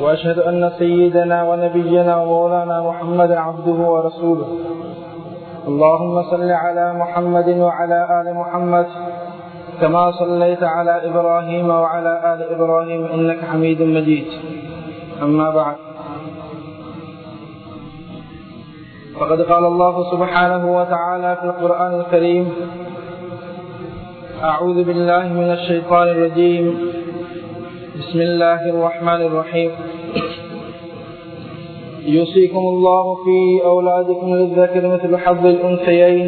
وأشهد أن سيدنا ونبينا ومولانا محمد عبده ورسوله. اللهم صل على محمد وعلى آل محمد كما صليت على إبراهيم وعلى آل إبراهيم إنك حميد مجيد. أما بعد. فقد قال الله سبحانه وتعالى في القرآن الكريم أعوذ بالله من الشيطان الرجيم. بسم الله الرحمن الرحيم يوصيكم الله في أولادكم للذكر مثل حظ الأنثيين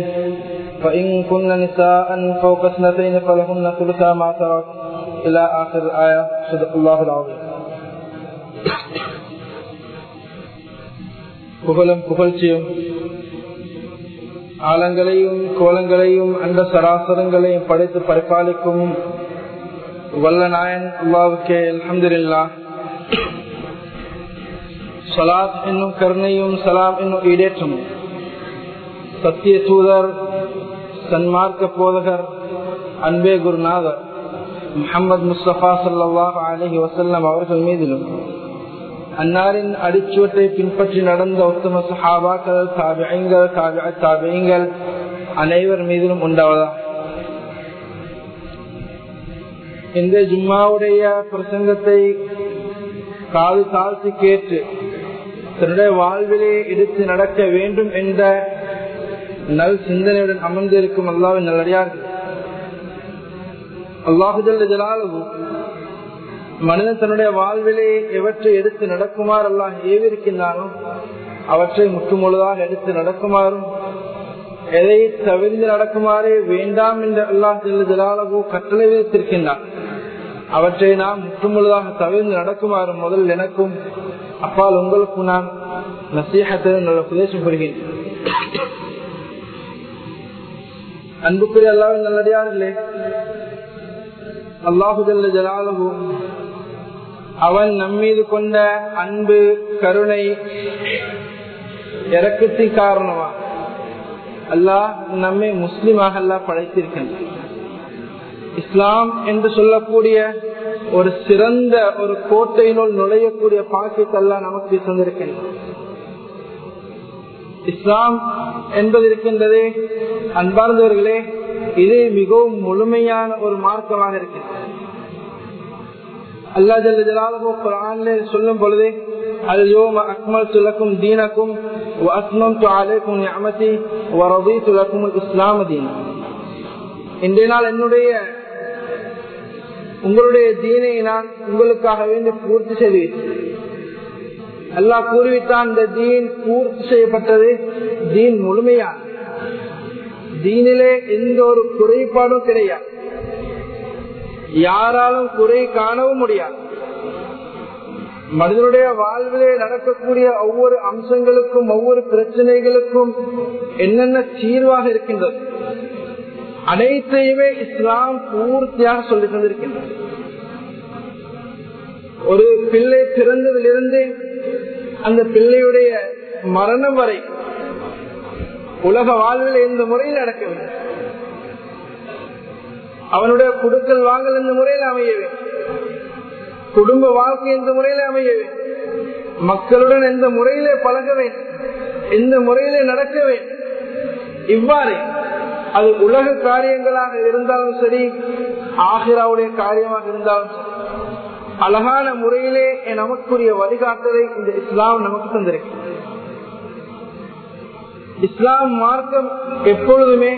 فإن كن نساء فوق اثنتين فلهن ثلثا ما ترك إلى آخر الآية صدق الله العظيم புகழும் புகழ்ச்சியும் ஆலங்களையும் கோலங்களையும் அந்த சராசரங்களையும் படைத்து பரிபாலிக்கும் വല്ല നായൻ അള്ളാഹുക്ക് അലഹമില്ല സലാത്ത് എന്നും കരുണയും സലാം എന്നും ഈടേറ്റം. സത്യസൂതർ സന്മാർഗ ബോധകർ അൻബെ ഗുരുനാഥർ മുഹമ്മദ് മുസ്തഫ സല്ലാഹു അലഹി വസ്ല്ലാം അവർക്ക് മീതിലും. അന്നാലിൻ അടിച്ചുവട്ടെ പിൻപറ്റി നടന്ന ഉത്തമ സഹാബാക്കൾ താബിയങ്ങൾ താബിയങ്ങൾ അനൈവർ മീതിലും ഉണ്ടാവതാണ് இந்த ஜும்மாவுடைய பிரசங்கத்தை காது தாழ்த்தி கேட்டு தன்னுடைய வாழ்விலே எடுத்து நடக்க வேண்டும் என்ற நல் சிந்தனையுடன் அமர்ந்திருக்கும் அல்லாவின் நல்லடியார்கள் அல்லாஹுஜல்ல ஜலாலு மனிதன் தன்னுடைய வாழ்விலே எவற்றை எடுத்து நடக்குமாறு அல்லாஹ் ஏவிருக்கின்றானோ அவற்றை முற்றுமுழுதாக எடுத்து நடக்குமாறும் எதை தவிர்ந்து நடக்குமாறு வேண்டாம் என்று அல்லாஹ் ஜலாலகு கட்டளை விதித்திருக்கின்றான் அவற்றை நாம் முற்றுமுழுதாக தவிர்ந்து நடக்குமாறு முதல் எனக்கும் அப்பால் உங்களுக்கும் நான் நசீகத்தை உபதேசம் புரிகிறேன் அன்புக்குரிய அல்லாவின் நல்லடியார்களே அல்லாஹுதல்ல ஜலாலகு அவன் நம்மீது கொண்ட அன்பு கருணை இறக்கத்தின் காரணமா? அல்லாஹ் நம்மை முஸ்லிமாக அல்லா படைத்திருக்கின்றான். இஸ்லாம் என்று சொல்லக்கூடிய ஒரு சிறந்த ஒரு கோட்டையினுள் நுழையக்கூடிய பாக்கியத்தெல்லாம் நமக்கு தந்திருக்கின்றன. இஸ்லாம் என்பது இருக்கின்றது அன்பார்ந்தவர்களே இது மிகவும் முழுமையான ஒரு மார்க்கமாக இருக்கின்றது. அல்லா ஜல்ல ஜலாலு குரான்ல சொல்லும் பொழுது அல்யோம அக்மல் சுலக்கும் தீனக்கும் அஸ்மம் துலைக்கும் நியமதி வரவி துலக்கும் இஸ்லாம தீனம் இன்றைய நாள் என்னுடைய உங்களுடைய தீனை நான் உங்களுக்காக வேண்டி பூர்த்தி செய்வேன். அல்லா கூறிவிட்டான் இந்த தீன் பூர்த்தி செய்யப்பட்டது தீன் முழுமையான தீனிலே எந்த ஒரு குறைபாடும் கிடையாது. யாராலும் குறை காணவும் முடியாது. மனிதனுடைய வாழ்விலே நடக்கக்கூடிய ஒவ்வொரு அம்சங்களுக்கும் ஒவ்வொரு பிரச்சனைகளுக்கும் என்னென்ன தீர்வாக இருக்கின்றது? அனைத்தையுமே இஸ்லாம் பூர்த்தியாக சொல்லி தந்திருக்கின்றது. ஒரு பிள்ளை பிறந்ததிலிருந்து அந்த பிள்ளையுடைய மரணம் வரை உலக வாழ்வில் எந்த முறையில் நடக்கவில்லை. அவனுடைய குடுக்கல் வாங்கல் இந்த முறையில் அமையவே குடும்ப வாழ்க்கை எந்த முறையில் அமையவே மக்களுடன் எந்த முறையிலே பழகவேன் எந்த முறையிலே நடக்கவேன் இவ்வாறு அது உலக காரியங்களாக இருந்தாலும் சரி ஆகிராவுடைய காரியமாக இருந்தாலும் அழகான முறையிலே நமக்குரிய வழிகாட்டலை இந்த இஸ்லாம் நமக்கு தந்திருக்கு இஸ்லாம் மார்க்கம் எப்பொழுதுமே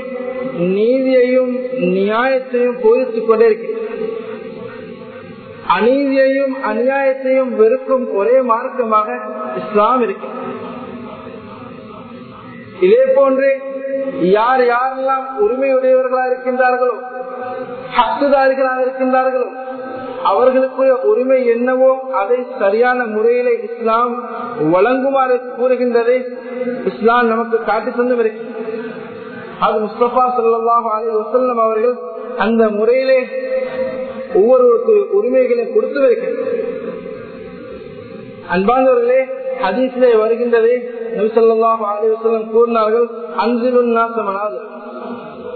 நீதியையும் நியாயத்தையும் போதித்துக் கொண்டே இருக்கு அநீதியையும் அநியாயத்தையும் வெறுக்கும் ஒரே மார்க்கமாக இஸ்லாம் இருக்கு இதே போன்று யார் யாரெல்லாம் உரிமையுடையவர்களா இருக்கின்றார்களோ ஹக்குதாரிகளாக இருக்கின்றார்களோ அவர்களுக்குரிய உரிமை என்னவோ அதை சரியான முறையிலே இஸ்லாம் வழங்குமாறு கூறுகின்றதை இஸ்லாம் நமக்கு காட்டி தந்து இருக்கு அது முஸ்தபா சல்லாஹ் அலி வசல்லம் அவர்கள் அந்த முறையிலே ஒவ்வொருவருக்கு உரிமைகளை கொடுத்து வருகிறது அன்பானவர்களே ஹதீஸிலே வருகின்றதை நபி ஸல்லல்லாஹு அலைஹி கூறினார்கள் அன்சிலுன்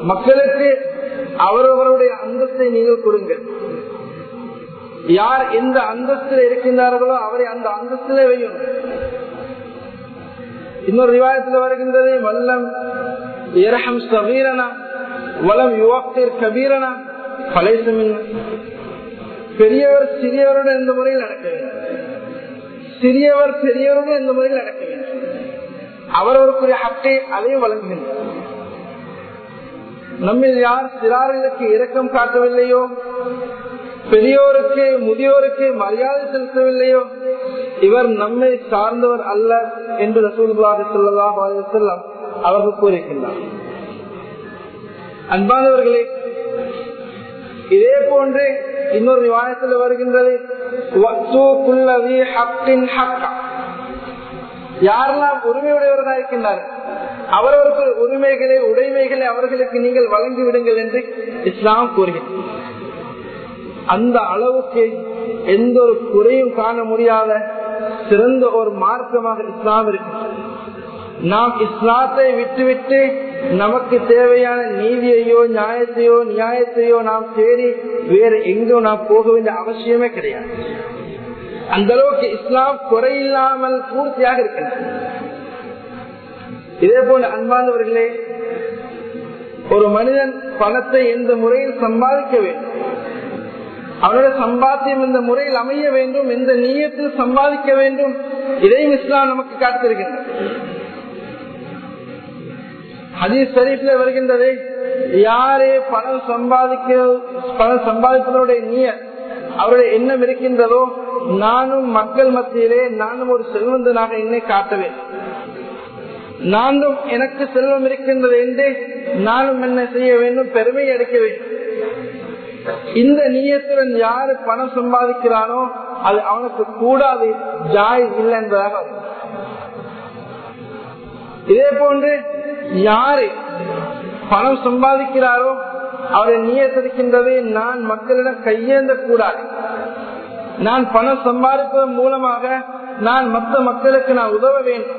மக்களுக்கு அவரவருடைய அந்தஸ்தை நீங்கள் கொடுங்கள். யார் எந்த அந்தஸ்தில் இருக்கின்றார்களோ அவரை அந்த அந்தஸ்திலே வையும் இன்னொரு விவாதத்தில் வருகின்றது வல்லம் இரஹம் சவீரனா வலம் யுவாக்கர் கபீரனா பலைசமின் பெரியவர் சிறியவருடன் எந்த முறையில் நடக்க வேண்டும் சிறியவர் பெரியவருடன் எந்த முறையில் நடக்க வேண்டும் அவரவருக்குரிய ஹக்கை அதையும் வழங்குகின்றார். நம்மில் யார் சிறார்களுக்கு இரக்கம் காட்டவில்லையோ? பெரியோருக்கு முதியோருக்கு மரியாதை செலுத்தவில்லையோ? இவர் நம்மை சார்ந்தவர் அல்ல என்று ரசூலுல்லாஹி ஸல்லல்லாஹு அலைஹி அவர்கள் கூறியிருக்கின்றார் அன்பானவர்களே இதே போன்று இன்னொரு நிவாயத்தில் வருகின்றது யாரெல்லாம் உரிமையுடையவர்களாக இருக்கின்றார் அவரவருக்கு உரிமைகளை உடைமைகளை அவர்களுக்கு நீங்கள் வழங்கி விடுங்கள் என்று இஸ்லாம் கூறுகிறது. அந்த அளவுக்கு எந்த ஒரு குறையும் காண முடியாத சிறந்த ஒரு மார்க்கமாக இஸ்லாம் இருக்கு நாம் இஸ்லாத்தை விட்டுவிட்டு நமக்கு தேவையான நீதியையோ நியாயத்தையோ நியாயத்தையோ நாம் தேடி வேறு எங்கோ நாம் போக வேண்டிய அவசியமே கிடையாது. அந்த அளவுக்கு இஸ்லாம் குறையில்லாமல் பூர்த்தியாக இருக்கின்றது. இதே போல அன்பானவர்களே ஒரு மனிதன் பணத்தை எந்த முறையில் சம்பாதிக்க வேண்டும்? அவருடைய சம்பாத்தியம் இந்த முறையில் அமைய வேண்டும்? எந்த நீயத்தில் சம்பாதிக்க வேண்டும்? இதையும் இஸ்லாம் நமக்கு காத்திருக்கின்றது ஹதீஸ் ஷரீஃப்ல வருகின்றது யாரே பணம் சம்பாதிக்க பணம் சம்பாதிப்பதனுடைய நீய அவருடைய எண்ணம் இருக்கின்றதோ நானும் மக்கள் மத்தியிலே நானும் ஒரு செல்வந்தனாக என்னை காட்டுவேன் நானும் எனக்கு செல்வம் இருக்கின்றது என்று நானும் என்ன செய்ய வேண்டும்? பெருமை அடைக்க வேண்டும். இந்த நீயத்துடன் யாரு பணம் சம்பாதிக்கிறானோ அது அவனுக்கு கூடாது ஜாய் இல்லை என்பதாக இதே போன்று யாரு பணம் சம்பாதிக்கிறாரோ அவரை நீயத்திருக்கின்றது நான் மக்களிடம் கையேந்த கூடாது நான் பணம் சம்பாதிப்பதன் மூலமாக நான் மற்ற மக்களுக்கு நான் உதவ வேண்டும்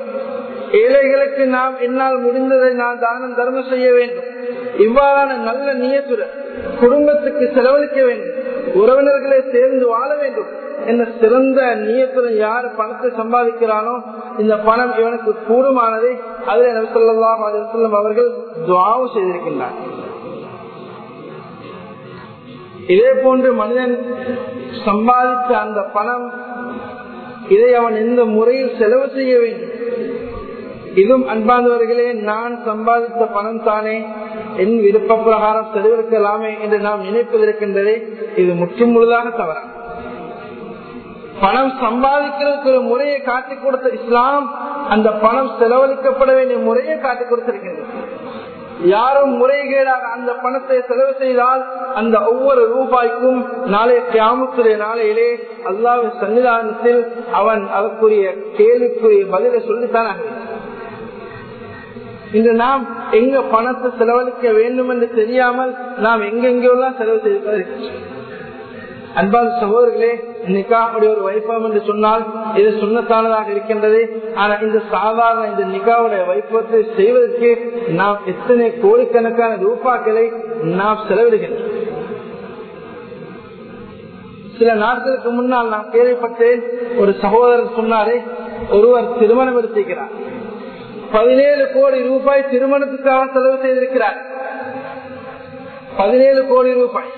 ஏழைகளுக்கு நாம் என்னால் முடிந்ததை நான் தானம் தர்மம் செய்ய வேண்டும். இவ்வாறான நல்ல நியத்துடன் குடும்பத்துக்கு செலவழிக்க வேண்டும். உறவினர்களை சேர்ந்து வாழ வேண்டும் என்ன சிறந்த நியத்துடன் யார் பணத்தை சம்பாதிக்கிறானோ இந்த பணம் இவனுக்கு கூடுமானதை அதில் நபிசல்லாம் செல்லும் அவர்கள் துவாவும் செய்திருக்கின்றார் இதே போன்று மனிதன் சம்பாதித்த அந்த பணம் இதை அவன் எந்த முறையில் செலவு செய்ய வேண்டும்? இதுவும் அன்பாந்தவர்களே நான் சம்பாதித்த பணம் தானே என் விருப்ப பிரகாரம் செலவழிக்கலாமே என்று நாம் நினைப்பதற்கின்றதே இது முற்றும் முழுதாக தவறான பணம் சம்பாதிக்கிறதுக்கு ஒரு முறையை காட்டிக் கொடுத்த இஸ்லாம் அந்த பணம் செலவழிக்கப்பட வேண்டிய முறையை காட்டிக் கொடுத்திருக்கின்றது. யாரும் முறைகேடாக அந்த பணத்தை செலவு செய்தால் அந்த ஒவ்வொரு ரூபாய்க்கும் நாளை கிராமத்துடைய நாளையிலே அல்லாவின் சன்னிதானத்தில் அவன் அதற்குரிய கேள்விக்குரிய பதிலை சொல்லித்தான் இன்று நாம் எங்க பணத்தை செலவழிக்க வேண்டும் என்று தெரியாமல் நாம் எங்கெங்கெல்லாம் செலவு செய்து அன்பான சகோதரர்களே நிகாவுடைய ஒரு வைபவம் என்று சொன்னால் இது சுண்ணத்தானதாக இருக்கின்றது. ஆனால் இந்த சாதாரண இந்த நிகாவுடைய வைபவத்தை செய்வதற்கு நாம் எத்தனை கோடிக்கணக்கான ரூபாக்களை நாம் செலவிடுகின்றோம். சில நாட்களுக்கு முன்னால் நான் கேள்விப்பட்டேன் ஒரு சகோதரர் சொன்னாரே ஒருவர் திருமணம் எடுத்திருக்கிறார். பதினேழு கோடி ரூபாய் திருமணத்துக்காக செலவு செய்திருக்கிறார். பதினேழு கோடி ரூபாய்.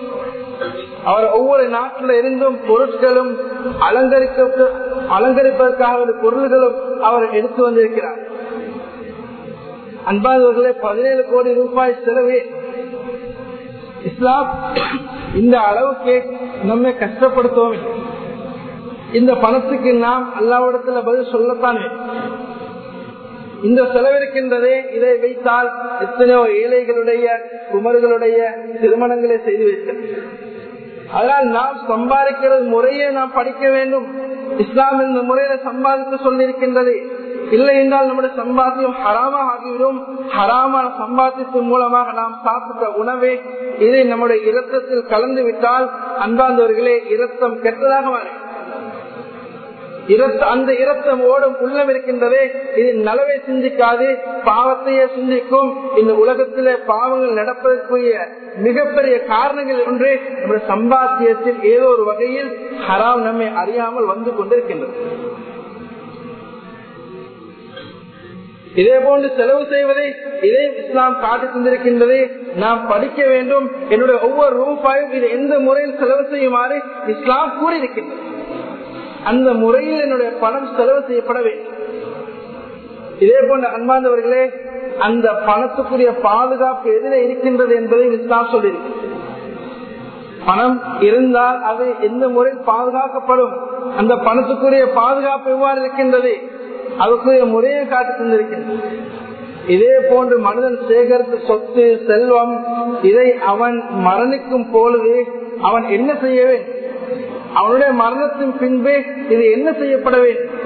அவர் ஒவ்வொரு நாட்டில் இருந்தும் பொருட்களும் அலங்கரிக்க அலங்கரிப்பதற்காக பொருள்களும் அவர் எடுத்து வந்திருக்கிறார். அன்பாதவர்களே பதினேழு கோடி ரூபாய் செலவே. இஸ்லாம் இந்த அளவுக்கு நம்மை கஷ்டப்படுத்தவும் இந்த பணத்துக்கு நாம் அல்லாவிடத்துல பதில் சொல்லத்தான்? இந்த செலவிருக்கின்றதே இதை வைத்தால் எத்தனையோ ஏழைகளுடைய குமர்களுடைய திருமணங்களை செய்து வைத்தது அதனால் நாம் சம்பாதிக்கிறது முறையை நாம் படிக்க வேண்டும். இஸ்லாம் இந்த முறையில சம்பாதித்து சொல்லியிருக்கின்றது. இல்லை என்றால் நம்முடைய சம்பாத்தியம் ஹராமாக ஆகிவிடும் ஹராமான சம்பாத்தியத்தின் மூலமாக நாம் சாப்பிட்ட உணவே இதை நம்முடைய இரத்தத்தில் கலந்து விட்டால் அன்பாந்தவர்களே இரத்தம் கெட்டதாக மாறும். அந்த இரத்தம் ஓடும் உள்ளம் இருக்கின்றதே இது நலவை சிந்திக்காது பாவத்தையே சிந்திக்கும். இந்த உலகத்திலே பாவங்கள் நடப்பதற்குரிய மிகப்பெரிய காரணங்கள் ஒன்று நம்முடைய சம்பாத்தியத்தில் ஏதோ ஒரு வகையில் ஹராம் நம்மை அறியாமல் வந்து கொண்டிருக்கின்றது. இதே போன்று செலவு செய்வதை இதை இஸ்லாம் காட்டி தந்திருக்கின்றது நாம் படிக்க வேண்டும். என்னுடைய ஒவ்வொரு ரூபாயும் இது எந்த முறையில் செலவு செய்யுமாறு இஸ்லாம் கூறியிருக்கின்றது. அந்த முறையில் என்னுடைய பணம் செலவு செய்யப்பட வேண்டும் இதே போன்ற அன்பாந்தவர்களே அந்த பணத்துக்குரிய பாதுகாப்பு எதிரே இருக்கின்றது என்பதை இஸ்லாம் சொல்லியிருக்கு. பணம் இருந்தால் அது எந்த முறையில் பாதுகாக்கப்படும்? அந்த பணத்துக்குரிய பாதுகாப்பு எவ்வாறு இருக்கின்றது? அதுக்குரிய முறையை காட்டி தந்திருக்கின்றது. இதே போன்று மனிதன் சேகரித்து சொத்து செல்வம் இதை அவன் மரணிக்கும் பொழுது அவன் என்ன செய்ய வேண்டும்? அவனுடைய மரணத்தின் பின்பு இது என்ன செய்யப்பட வேண்டும்?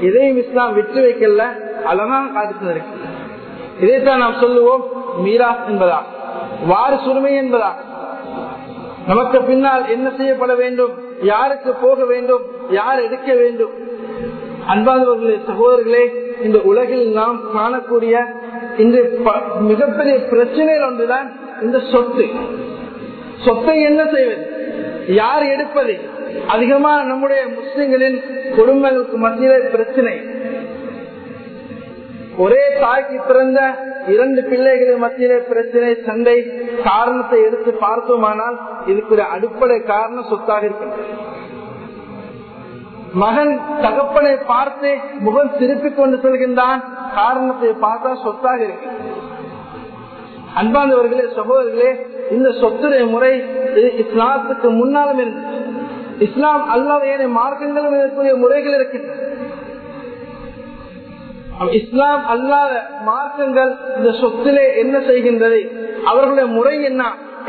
இதையும் இஸ்லாம் விட்டு வைக்கல அழகாக காட்டுவதற்கு இதைத்தான் நாம் சொல்லுவோம் மீரா என்பதா வாறு சுருமை என்பதா நமக்கு பின்னால் என்ன செய்யப்பட வேண்டும்? யாருக்கு போக வேண்டும்? யார் எடுக்க வேண்டும்? அன்பானவர்களே சகோதரர்களே இந்த உலகில் நாம் காணக்கூடிய இந்த மிகப்பெரிய பிரச்சனைகள் ஒன்றுதான் இந்த சொத்து. சொத்தை என்ன செய்வது? யார் எடுப்பது? அதிகமா நம்முடைய முஸ்லிம்களின் குடும்பங்களுக்கு மத்தியிலே பிரச்சனை. ஒரே தாய்க்கு பிறந்த இரண்டு பிள்ளைகளின் மத்தியில பிரச்சனை சண்டை காரணத்தை எடுத்து பார்த்தோமானால் இதுக்கு ஒரு அடிப்படை காரணம் சொத்தாக இருக்கின்றது. மகன் தகப்பனை பார்த்து முகம் திருப்பிக் கொண்டு செல்கின்றான் காரணத்தை பார்த்தா சொத்தாக இருக்கு அன்பாந்தவர்களே சகோதரர்களே இந்த சொத்துடைய முறை இஸ்லாத்துக்கு முன்னாலும் இருந்தது. இஸ்லாம் அல்லாத ஏனைய மார்க்கங்களும் இருக்கக்கூடிய முறைகள் இருக்கின்றன. இஸ்லாம் அல்லாத மார்க்கங்கள் இந்த சொத்திலே என்ன செய்கின்றது அவர்களுடைய முறை என்ன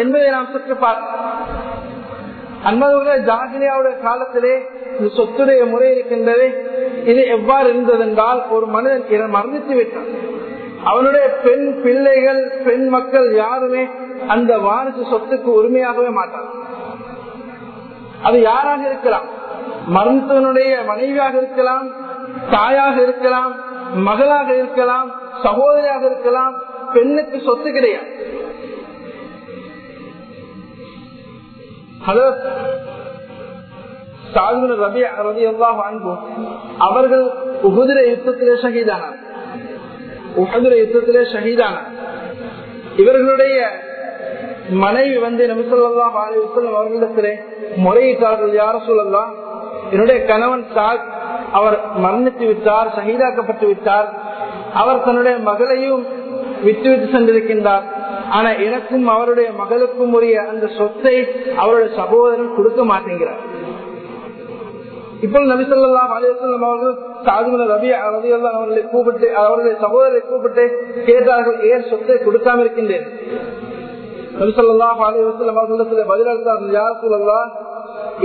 என்பதை நாம் சுற்று பார்க்கலாம் அன்பவர்களே ஜாகிரியாவுடைய காலத்திலே இந்த சொத்துடைய முறை இருக்கின்றது இது எவ்வாறு இருந்ததென்றால் ஒரு மனிதன் மரணித்து விட்டான் அவனுடைய பெண் பிள்ளைகள் பெண் மக்கள் யாருமே அந்த வாரிசு சொத்துக்கு உரிமையாகவே மாட்டார் அது யாராக இருக்கலாம்? மருத்துவனுடைய மனைவியாக இருக்கலாம் தாயாக இருக்கலாம் மகளாக இருக்கலாம் சகோதரியாக இருக்கலாம் பெண்ணுக்கு சொத்து கிடையாது. அவர்கள் உகுதிர யுத்தத்திலே சகிதானார் உகதுர யுத்தத்திலே ஷஹீதான? இவர்களுடைய மனைவி வந்து நபிசல்லா அலி அவர்களிடத்திலே முறையிட்டார்கள் யார சொல்லலாம் என்னுடைய கணவன் சாக் அவர் மரணித்து விட்டார் ஷஹீதாக்கப்பட்டு விட்டார். அவர் தன்னுடைய மகளையும் விட்டு விட்டு சென்றிருக்கின்றார். ஆனா எனக்கும் அவருடைய மகளுக்கும் உரிய அந்த சொத்தை அவருடைய சகோதரன் கொடுக்க மாட்டேங்கிறார். இப்போது நபிசல்லா அலிவசல்லம் அவர்கள் சாதுமல ரபி ரவி அவர்களை கூப்பிட்டு அவர்களை சகோதரரை கூப்பிட்டு கேட்டார்கள் ஏன் சொத்தை கொடுக்காம இருக்கின்றேன் நபிசல்லா அலிவசல்லம் அவர்களிடத்தில் பதிலளித்தார்கள் யார் சொல்லலாம்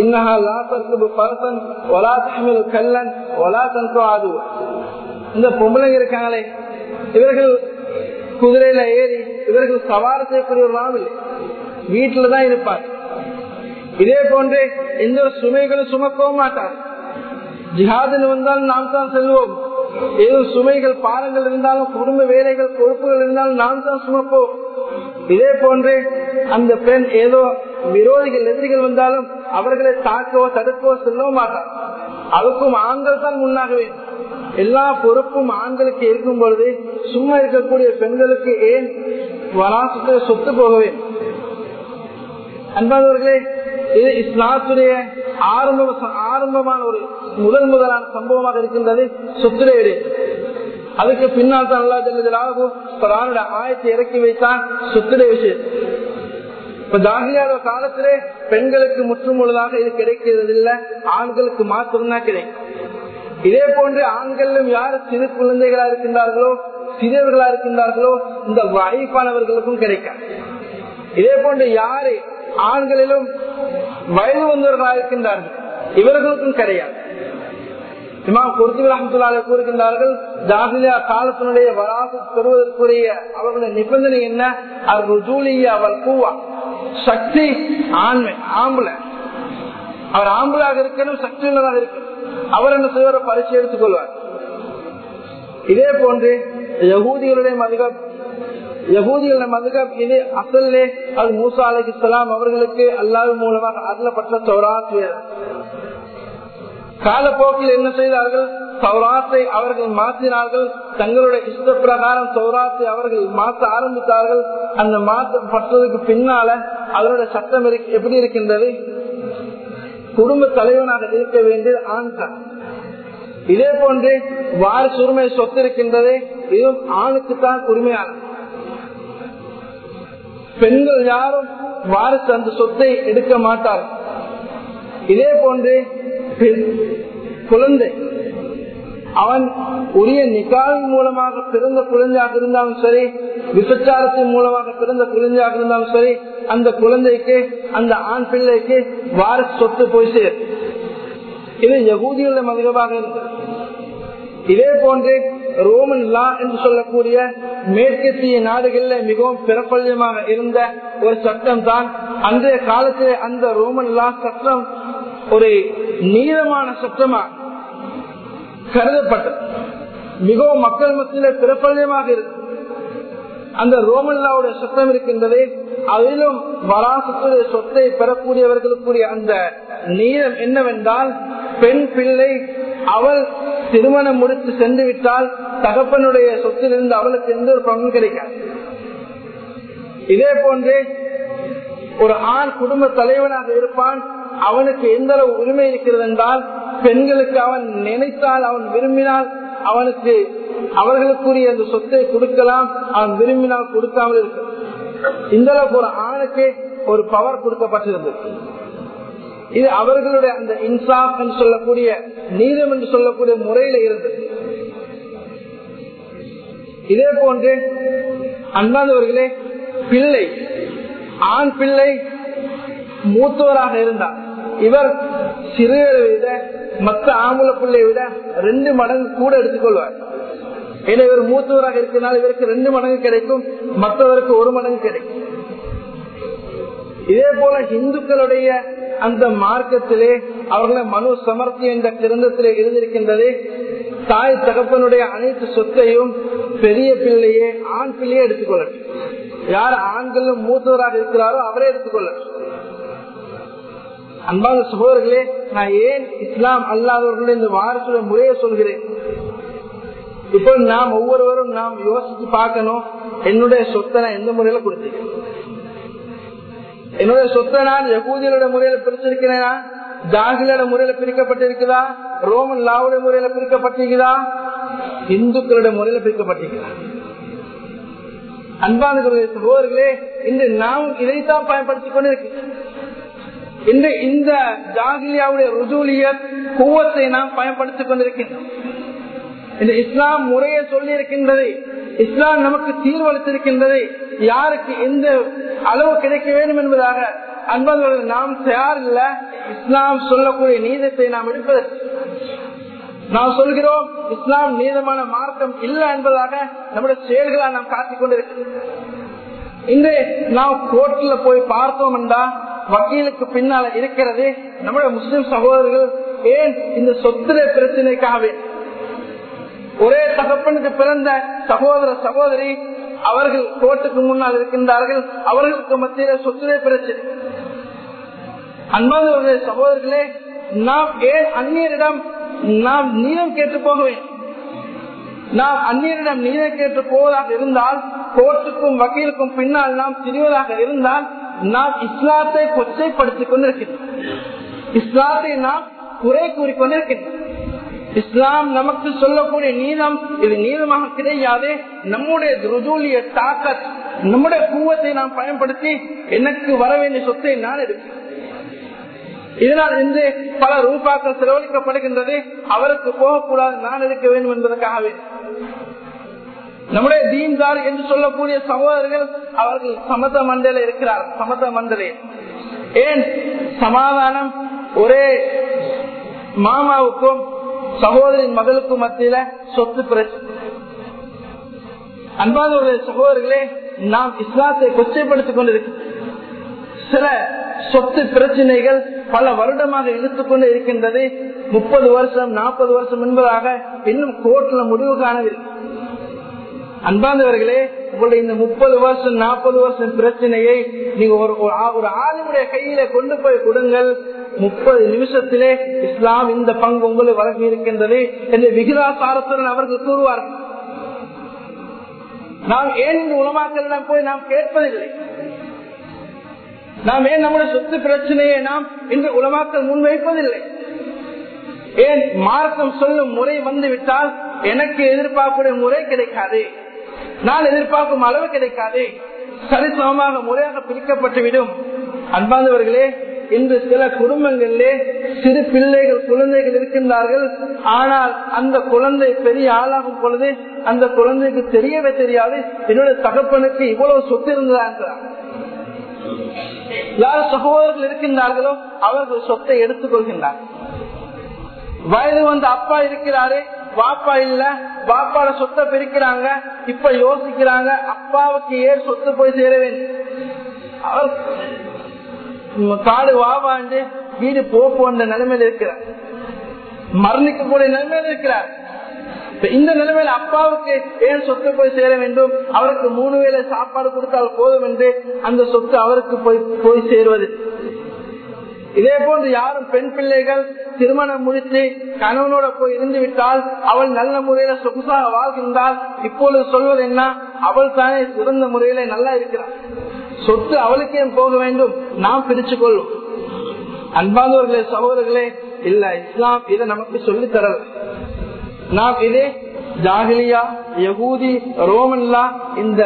இன்னஹா லா பரசன் ஒலா தமிழ் கல்லன் ஒலா தன்கோ ஆது இந்த பொம்பளைங்க இருக்காங்களே இவர்கள் குதிரையில ஏறி இவர்கள் சவாரி செய்யக்கூடியவர்களாம் இல்லை வீட்டுலதான் இருப்பார் இதே போன்று எந்த ஒரு சுமைகளும் சுமக்கவும் மாட்டார். ஜிஹாதில் வந்தால் நாம் தான் செல்வோம். ஏதோ சுமைகள் பாரங்கள் இருந்தாலும் குடும்ப வேலைகள் பொறுப்புகள் இருந்தாலும் நாம் தான் சுமப்போம். இதே போன்று அந்த பெண் ஏதோ விரோதிகள் எதிரிகள் வந்தாலும் அவர்களை தாக்கவோ தடுக்கவோ செல்லவும் மாட்டார். அதுக்கும் ஆண்கள் தான் முன்னாக வேண்டும் எல்லா பொறுப்பும் ஆண்களுக்கு இருக்கும் பொழுது சும்மா இருக்கக்கூடிய பெண்களுக்கு ஏன் வராசத்தை சொத்து போக வேண்டும் அன்பானவர்களே இது இஸ்லாத்துடைய ஆரம்ப ஆரம்பமான ஒரு முதல் முதலான சம்பவமாக இருக்கின்றது சொத்துடைய அதுக்கு பின்னால் தான் அல்லா ஜல்லாஹு ஆயத்தை இறக்கி வைத்தான் சொத்துடைய விஷயம். இப்ப தாகியாத காலத்திலே பெண்களுக்கு முற்றும் முழுதாக இது கிடைக்கிறது இல்ல ஆண்களுக்கு மாத்திரம்தான் கிடைக்கும். இதே போன்று ஆண்களும் யார் சிறு குழந்தைகளா இருக்கின்றார்களோ சிறியவர்களா இருக்கின்றார்களோ இந்த வாய்ப்பானவர்களுக்கும் கிடைக்கும் இதே போன்று யாரு ஆண்களிலும் வயது வந்தவர்களாக இருக்கின்றார்கள். இவர்களுக்கும் கிடையாது. இமாம் குருத்தி ரஹமத்துல்லாலே கூறுகின்றார்கள் ஜாகிலியா காலத்தினுடைய வராசு பெறுவதற்குரிய அவர்களுடைய நிபந்தனை என்ன? அவர் ஜூலியா அவள் கூவா சக்தி ஆண்மை ஆம்புல அவர் ஆம்பளாக இருக்கணும் சக்தி உள்ளதாக இருக்கணும். அவர் என்ன செய்வார? பரிசு எடுத்துக் கொள்வார். இதே போன்று யகூதிகளுடைய மதிகம் யகூதிகளுடைய மதுகம் இது அசல்லே அது மூசா அலி இஸ்லாம் அவர்களுக்கு அல்லாஹ் மூலமாக அருளப்பட்ட சௌராத் காலப்போக்கில் என்ன செய்தார்கள்? சௌராத்தை அவர்கள் மாற்றினார்கள். தங்களுடைய இஷ்ட பிரகாரம் சௌராத்தை அவர்கள் மாற்ற ஆரம்பித்தார்கள். அந்த மாற்றப்பட்டதுக்கு பின்னால அவருடைய சட்டம் எப்படி இருக்கின்றது? குடும்ப தலைவனாக இருக்க வேண்டிய ஆண் இதே போன்று வாரிசு உரிமை சொத்து இருக்கின்றது. இதுவும் ஆணுக்குத்தான் உரிமையானது. பெண்கள் யாரும் வாரிசு அந்த சொத்தை எடுக்க மாட்டார். இதே போன்று குழந்தை. அவன் உரிய நிகாவின் மூலமாக பிறந்த குழந்தையாக இருந்தாலும் சரி விபச்சாரத்தின் மூலமாக பிறந்த குழந்தையாக இருந்தாலும் சரி அந்த குழந்தைக்கு அந்த ஆண் பிள்ளைக்கு வாரிசு சொத்து போய் சேர் இது யகூதியுள்ள மதிகமாக இருந்தது இதே போன்று ரோமன் லா என்று சொல்லக்கூடிய மேற்கத்திய நாடுகளில் மிகவும் பிரபல்யமாக இருந்த ஒரு சட்டம் தான் அன்றைய காலத்தில் அந்த ரோமன் லா சட்டம் ஒரு நீளமான சட்டமா கருதப்பட்டது. மிகவும் மக்கள் மத்தியில பிரபல்யமாக இருக்கு அந்த ரோமல்லாவுடைய சட்டம் இருக்கின்றது அதிலும் வராசத்துடைய சொத்தை பெறக்கூடியவர்களுக்குரிய அந்த நீளம் என்னவென்றால் பெண் பிள்ளை அவள் திருமணம் முடித்து சென்று விட்டால் தகப்பனுடைய சொத்திலிருந்து அவளுக்கு எந்த ஒரு பங்கும் கிடைக்காது. இதே போன்று ஒரு ஆண் குடும்ப தலைவனாக இருப்பான் அவனுக்கு எந்த அளவு உரிமை இருக்கிறது என்றால் பெண்களுக்கு அவன் நினைத்தால் அவன் விரும்பினால் அவனுக்கு அவர்களுக்குரிய அந்த சொத்தை கொடுக்கலாம் அவன் விரும்பினால் கொடுக்காமல் இருக்க இந்த அளவுக்கு ஒரு ஆணுக்கு ஒரு பவர் கொடுக்கப்பட்டிருந்தது. இது அவர்களுடைய அந்த இன்சாப் என்று சொல்லக்கூடிய நீதம் என்று சொல்லக்கூடிய முறையில இருந்தது. இதே போன்று அன்பானவர்களே பிள்ளை ஆண் பிள்ளை மூத்தவராக இருந்தார். இவர் சிறுவரை விட மற்ற ஆம்புல பிள்ளையை விட ரெண்டு மடங்கு கூட எடுத்துக்கொள்வார். ஏன்னா இவர் மூத்தவராக இருக்கிறனால இவருக்கு ரெண்டு மடங்கு கிடைக்கும் மற்றவருக்கு ஒரு மடங்கு கிடைக்கும். இதே போல இந்துக்களுடைய அந்த மார்க்கத்திலே அவர்களை மனு சமர்த்தி என்ற கிரந்தத்திலே இருந்திருக்கின்றது. தாய் தகப்பனுடைய அனைத்து சொத்தையும் பெரிய பிள்ளையே ஆண் பிள்ளையே எடுத்துக்கொள்ளட்டும் யார் ஆண்களும் மூத்தவராக இருக்கிறாரோ அவரே எடுத்துக்கொள்ளட்டும் அன்பான சகோதரர்களே நான் ஏன் இஸ்லாம் அல்லாதவர்களுடைய இந்த வாரத்துல முறையை சொல்கிறேன்? இப்போ நாம் ஒவ்வொருவரும் நாம் யோசிச்சு பார்க்கணும் என்னுடைய சொத்தை நான் எந்த முறையில கொடுத்திருக்கேன் என்னுடைய சொத்தை நான் யகூதியோட முறையில பிரிச்சிருக்கிறேனா? ஜாகிலோட முறையில பிரிக்கப்பட்டிருக்குதா? ரோமன் லாவுட முறையில பிரிக்கப்பட்டிருக்குதா? இந்துக்களோட முறையில பிரிக்கப்பட்டிருக்குதா? அன்பான சகோதரர்களே இன்று நாம் இதைத்தான் பயன்படுத்திக் கொண்டிருக்கிறோம். இன்று இந்த ஜாகிலியாவுடைய ருஜூலிய கூவத்தை நாம் பயன்படுத்திக் கொண்டிருக்கின்றோம். இந்த இஸ்லாம் முறையை சொல்லி இருக்கின்றது இஸ்லாம் நமக்கு தீர்வளித்திருக்கின்றது யாருக்கு எந்த அளவு கிடைக்க வேண்டும் என்பதாக அன்பர்கள் நாம் தயார் இல்ல இஸ்லாம் சொல்லக்கூடிய நீதத்தை நாம் எடுப்பது. நாம் சொல்கிறோம் இஸ்லாம் நீதமான மார்க்கம் இல்லை என்பதாக நம்முடைய செயல்களால் நாம் காட்டிக் கொண்டிருக்கிறோம். இன்று நாம் கோர்ட்ல போய் பார்த்தோம் என்றா வக்கீலுக்கு பின்னால இருக்கிறது நம்முடைய முஸ்லிம் சகோதரர்கள் ஏன் இந்த சொத்துல பிரச்சனைக்காகவே ஒரே தகப்பனுக்கு பிறந்த சகோதர சகோதரி அவர்கள் கோர்ட்டுக்கு முன்னால் இருக்கின்றார்கள். அவர்களுக்கு மத்தியில சொத்துரை பிரச்சனை. அன்பானவர்களே சகோதரர்களே நாம் ஏன் அந்நியரிடம் நாம் நீளம் கேட்டு போகவேன் நாம் அந்நியரிடம் நீளம் கேட்டு போவதாக இருந்தால் கோர்ட்டுக்கும் வக்கீலுக்கும் பின்னால் நாம் திரிவதாக இருந்தால் நாம் இஸ்லாத்தை கொச்சைப்படுத்திக் கொண்டிருக்கின்றோம். இஸ்லாத்தை நாம் குறை கூறிக்கொண்டிருக்கின்றோம் இஸ்லாம் நமக்கு சொல்லக்கூடிய நீளம் இது நீளமாக கிடையாது. நம்முடைய ருஜூலிய தாக்கத் நம்முடைய கூவத்தை நாம் பயன்படுத்தி எனக்கு வர வேண்டிய சொத்தை நான் எடுக்கிறேன் இதனால் இன்று பல ரூபாக்கள் செலவழிக்கப்படுகின்றது. அவருக்கு போகக்கூடாது நான் எடுக்க வேண்டும் என்பதற்காகவே நம்முடைய தீன்தார் என்று சொல்லக்கூடிய சகோதரர்கள் அவர்கள் சமத மண்டல இருக்கிறார். சமத மண்டலே ஏன்? சமாதானம் ஒரே மாமாவுக்கும் சகோதரின் மகளுக்கு மத்தியில சொத்து பிரச்சனை சகோதரர்களே நாம் இஸ்லாத்தை கொச்சைப்படுத்திக் கொண்டிருக்கிறோம் சில சொத்து பிரச்சனைகள் பல வருடமாக இழுத்துக் கொண்டு இருக்கின்றது. முப்பது வருஷம் நாற்பது வருஷம் என்பதாக இன்னும் கோர்ட்ல முடிவு காணவில்லை. அன்பாந்தவர்களே உங்களுடைய இந்த முப்பது வருஷம் நாற்பது வருஷம் பிரச்சனையை நீங்க ஒரு ஒரு ஆளுடைய கையில கொண்டு போய் கொடுங்கள். முப்பது நிமிஷத்திலே இஸ்லாம் இந்த பங்கு உங்களுக்கு வழங்கி இருக்கின்றது என்று விகிதாசாரத்துடன் அவர்கள் கூறுவார்கள். நாம் ஏன் இந்த உலமாக்கள் போய் நாம் கேட்பதில்லை? நாம் ஏன் நம்முடைய சொத்து பிரச்சனையை நாம் இந்த உலமாக்கள் முன்வைப்பதில்லை? ஏன் மார்க்கம் சொல்லும் முறை வந்து விட்டால் எனக்கு எதிர்பார்க்கக்கூடிய முறை கிடைக்காது. நான் எதிர்பார்க்கும் அளவு கிடைக்காது. சரிசமமாக முறையாக பிரிக்கப்பட்டுவிடும். அன்பாந்தவர்களே இன்று சில குடும்பங்களிலே சிறு பிள்ளைகள் குழந்தைகள் இருக்கின்றார்கள். ஆனால் அந்த குழந்தை பெரிய ஆளாகும் பொழுது அந்த குழந்தைக்கு தெரியவே தெரியாது. என்னுடைய தகப்பனுக்கு இவ்வளவு சொத்து இருந்ததா யார் சகோதரர்கள் இருக்கின்றார்களோ அவர்கள் சொத்தை எடுத்துக் கொள்கின்றார். வயது வந்து அப்பா இருக்கிறாரு பாப்பா இல்ல பாப்பாட சொத்தை பிரிக்கிறாங்க இப்ப யோசிக்கிறாங்க அப்பாவுக்கு ஏன் சொத்து போய் சேர வேண்டும்? காடு வாவாண்டு வீடு போன்ற நிலைமையில இருக்கிறார். மரணிக்கக்கூடிய நிலைமையில இருக்கிறார். இந்த நிலைமையில அப்பாவுக்கு ஏன் சொத்து போய் சேர வேண்டும்? அவருக்கு மூணு வேலை சாப்பாடு கொடுத்தால் போதும் என்று அந்த சொத்து அவருக்கு போய் போய் சேருவது. இதே போன்று யாரும் பெண் பிள்ளைகள் திருமணம் முடித்து கணவனோட போய் இருந்து விட்டால் அவள் நல்ல முறையில சொகுசாக வாழ்கின்றால் இப்பொழுது சொல்வது என்ன? அவள் தானே சிறந்த முறையில நல்லா இருக்கிறாள். சொத்து அவளுக்கே போக வேண்டும். நாம் பிரிச்சு கொள்ளும் அன்பானவர்களே சகோதரர்களே இல்ல இஸ்லாம் இதை நமக்கு சொல்லி தரல நாம் இதே ஜாகிலியா யகூதி ரோமன்லா இந்த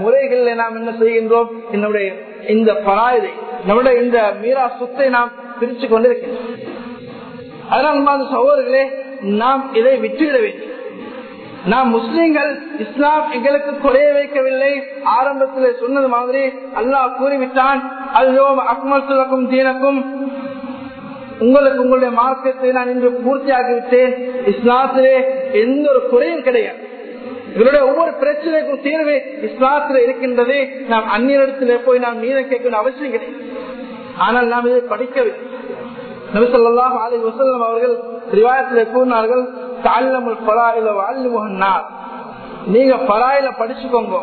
முறைகள்ல நாம் என்ன செய்கின்றோம்? என்னுடைய இந்த பராயதை நம்முடைய இந்த மீரா சொத்தை நாம் பிரிச்சு கொண்டிருக்கின்றோம் அதனால் அன்பான சகோதரர்களே நாம் இதை விட்டுவிட வேண்டும். நாம் முஸ்லிம்கள் இஸ்லாம் எங்களுக்கு குறைய வைக்கவில்லை. ஆரம்பத்தில் சொன்னது மாதிரி அல்லாஹ் கூறிவிட்டான் அல்லோ அக்மல் சுலக்கும் தீனக்கும். உங்களுக்கு உங்களுடைய மார்க்கத்தை நான் இன்று பூர்த்தியாகிவிட்டேன் இஸ்லாத்திலே எந்த ஒரு குறையும் கிடையாது. இவருடைய ஒவ்வொரு பிரச்சனைக்கும் தீர்வு இஸ்லாத்துல இருக்கின்றது. நாம் அந்நியரிடத்திலே போய் நாம் நீதம் கேட்கணும் அவசியம் கிடையாது. ஆனால் நாம் இதை படிக்கவில்லை. நபிசல்லாஹ் அலி வசல்லம் அவர்கள் ரிவாயத்தில் கூறினார்கள் நீங்க பலாயில படிச்சுக்கோங்க.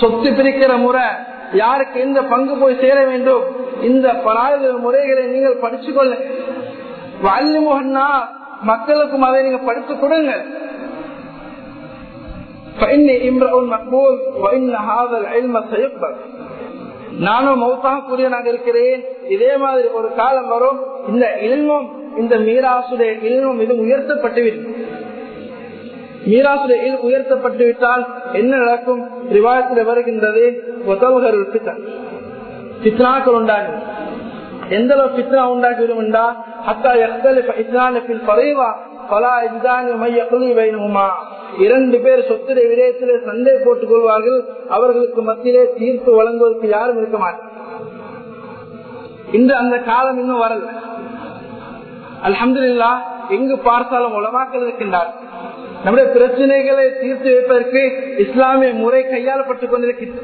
சொத்து பிரிக்கிற முறை யாருக்கு எந்த பங்கு போய் சேர வேண்டும் இந்த பலாயிர முறைகளை நீங்கள் படிச்சுக்கொள்ள. வாழ்ந்து முகன்னா மக்களுக்கும் அதை நீங்க படித்து கொடுங்க. நானும் மௌத்தாக கூறியனாக இருக்கிறேன். இதே மாதிரி ஒரு காலம் வரும். இந்த இல்மம் இந்த மீராசுடைய இல்மம் இது உயர்த்தப்பட்டுவிடும். மீராசுல உயர்த்தப்பட்டு விட்டால் என்ன நடக்கும்? ரிவாயத்தில் வருகின்றது பித்னாக்கள் உண்டாகும். எந்த அளவு பித்னா உண்டாகிவிடும் என்றா ஹத்தா எத்தலில் பறைவா பலா இதானி மைய குழி வைணுமா இரண்டு பேர் சொத்துடைய விடயத்திலே சண்டை போட்டுக் கொள்வார்கள். அவர்களுக்கு மத்தியிலே தீர்ப்பு வழங்குவதற்கு யாரும் இருக்க மாட்டார் இன்று அந்த காலம் இன்னும் வரல. அலமதுல்லா எங்கு பார்த்தாலும் உலமாக்கள் இருக்கின்றார் நம்முடைய பிரச்சனைகளை தீர்த்து வைப்பதற்கு இஸ்லாமிய முறை கையாளப்பட்டுக் கொண்டிருக்கிறது